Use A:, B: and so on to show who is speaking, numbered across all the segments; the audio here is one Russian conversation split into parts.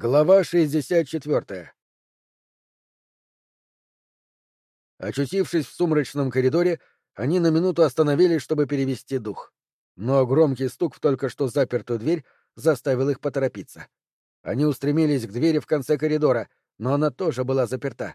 A: Глава 64. Очутившись в сумрачном коридоре, они на минуту остановились, чтобы перевести дух. Но громкий стук в только что запертую дверь заставил их поторопиться. Они устремились к двери в конце коридора, но она тоже была заперта.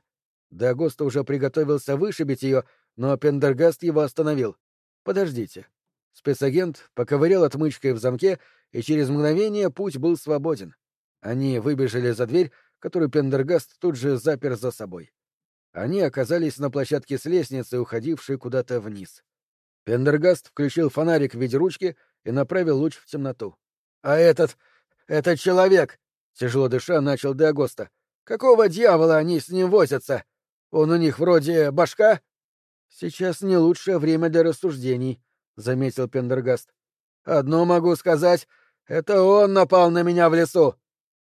A: Дагоста уже приготовился вышибить ее, но Пендергаст его остановил. «Подождите». Спецагент поковырял отмычкой в замке, и через мгновение путь был свободен. Они выбежали за дверь, которую Пендергаст тут же запер за собой. Они оказались на площадке с лестницей, уходившей куда-то вниз. Пендергаст включил фонарик в виде ручки и направил луч в темноту. — А этот... этот человек! — тяжело дыша начал Деагоста. — Какого дьявола они с ним возятся? Он у них вроде башка? — Сейчас не лучшее время для рассуждений, — заметил Пендергаст. — Одно могу сказать — это он напал на меня в лесу.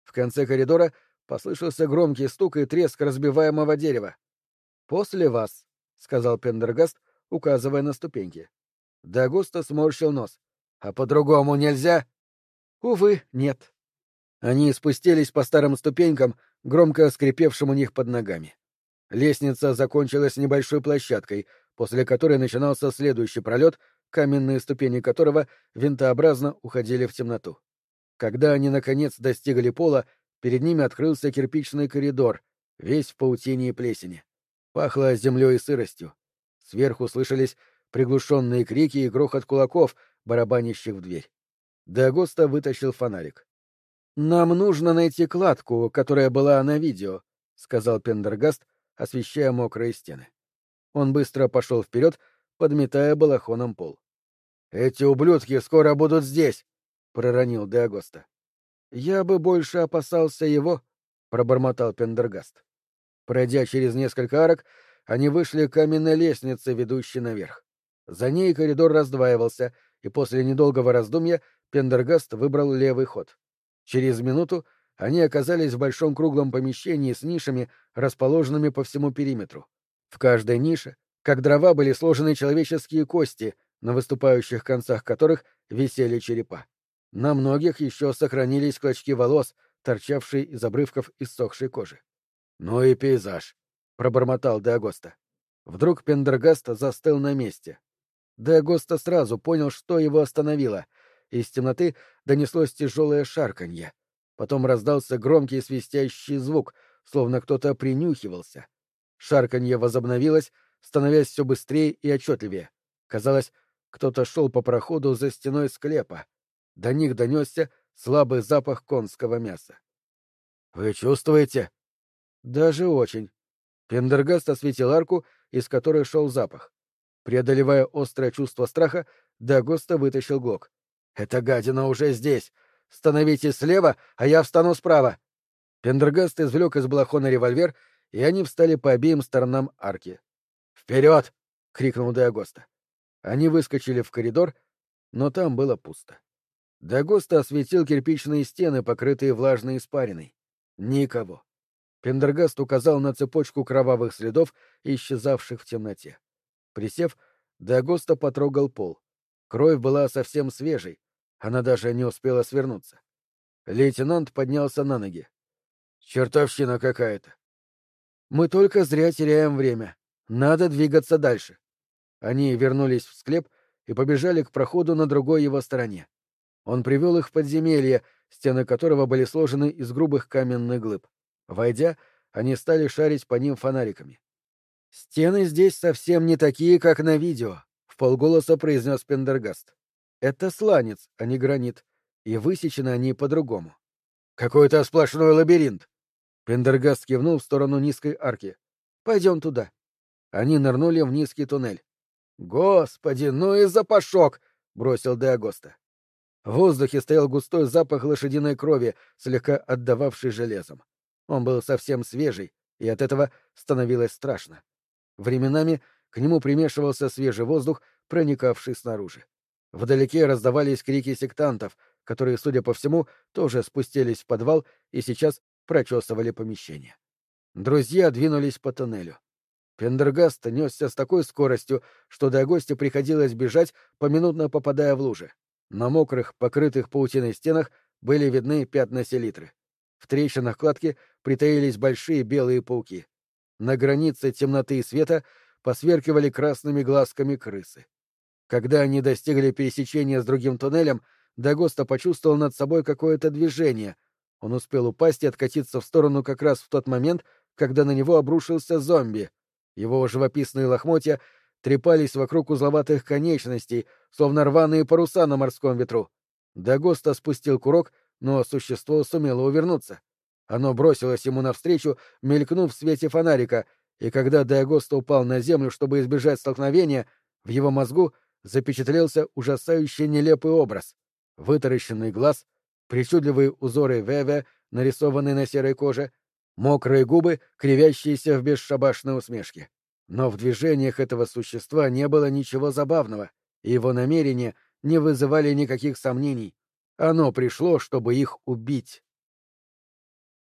A: В конце коридора послышался громкий стук и треск разбиваемого дерева. «После вас», — сказал Пендергаст, указывая на ступеньки. Дагуста сморщил нос. «А по-другому нельзя?» «Увы, нет». Они спустились по старым ступенькам, громко скрипевшим у них под ногами. Лестница закончилась небольшой площадкой, после которой начинался следующий пролет, каменные ступени которого винтообразно уходили в темноту. Когда они, наконец, достигли пола, перед ними открылся кирпичный коридор, весь в паутине и плесени. Пахло землей и сыростью. Сверху слышались приглушенные крики и грохот кулаков, барабанящих в дверь. Дагоста вытащил фонарик. «Нам нужно найти кладку, которая была на видео», — сказал Пендергаст, освещая мокрые стены. Он быстро пошел вперед, подметая балахоном пол. «Эти ублюдки скоро будут здесь!» — проронил Деагоста. «Я бы больше опасался его», — пробормотал Пендергаст. Пройдя через несколько арок, они вышли к каменной лестнице, ведущей наверх. За ней коридор раздваивался, и после недолгого раздумья Пендергаст выбрал левый ход. Через минуту они оказались в большом круглом помещении с нишами, расположенными по всему периметру. В каждой нише, как дрова, были сложены человеческие кости, на выступающих концах которых висели черепа. На многих еще сохранились клочки волос, торчавшие из обрывков иссохшей кожи. «Ну и пейзаж», — пробормотал Деагоста. Вдруг Пендергаст застыл на месте. Деагоста сразу понял, что его остановило. Из темноты донеслось тяжелое шарканье. Потом раздался громкий свистящий звук, словно кто-то принюхивался. Шарканье возобновилось, становясь все быстрее и отчетливее. Казалось, кто-то шел по проходу за стеной склепа. До них донесся слабый запах конского мяса. «Вы чувствуете?» «Даже очень». Пендергаст осветил арку, из которой шел запах. Преодолевая острое чувство страха, Дагоста вытащил глок. «Эта гадина уже здесь! Становитесь слева, а я встану справа!» Пендергаст извлек из балахона револьвер, и они встали по обеим сторонам арки. «Вперед!» — крикнул Диагоста. Они выскочили в коридор, но там было пусто. Дагоста осветил кирпичные стены, покрытые влажной испариной. Никого. Пендергаст указал на цепочку кровавых следов, исчезавших в темноте. Присев, Дагоста потрогал пол. Кровь была совсем свежей, она даже не успела свернуться. Лейтенант поднялся на ноги. «Чертовщина какая-то!» «Мы только зря теряем время. Надо двигаться дальше». Они вернулись в склеп и побежали к проходу на другой его стороне. Он привел их в подземелье, стены которого были сложены из грубых каменных глыб. Войдя, они стали шарить по ним фонариками. «Стены здесь совсем не такие, как на видео», — в полголоса произнес Пендергаст. «Это сланец, а не гранит, и высечены они по-другому». «Какой-то сплошной лабиринт!» Пендергаст кивнул в сторону низкой арки. «Пойдем туда». Они нырнули в низкий туннель. «Господи, ну и запашок!» — бросил Деагоста. В воздухе стоял густой запах лошадиной крови, слегка отдававший железом. Он был совсем свежий, и от этого становилось страшно. Временами к нему примешивался свежий воздух, проникавший снаружи. Вдалеке раздавались крики сектантов, которые, судя по всему, тоже спустились в подвал и сейчас прочесывали помещение. Друзья двинулись по тоннелю. Пендергаст несся с такой скоростью, что до гостя приходилось бежать, поминутно попадая в лужи. На мокрых, покрытых паутиной стенах были видны пятна селитры. В трещинах кладки притаились большие белые пауки. На границе темноты и света посверкивали красными глазками крысы. Когда они достигли пересечения с другим туннелем, Дагоста почувствовал над собой какое-то движение. Он успел упасть и откатиться в сторону как раз в тот момент, когда на него обрушился зомби. Его живописные лохмотья трепались вокруг узловатых конечностей, словно рваные паруса на морском ветру. Дагоста спустил курок, но существо сумело увернуться. Оно бросилось ему навстречу, мелькнув в свете фонарика, и когда Дагоста упал на землю, чтобы избежать столкновения, в его мозгу запечатлелся ужасающий нелепый образ. Вытаращенный глаз, причудливые узоры Веве, нарисованные на серой коже, мокрые губы, кривящиеся в бесшабашной усмешке. Но в движениях этого существа не было ничего забавного, и его намерения не вызывали никаких сомнений. Оно пришло, чтобы их убить.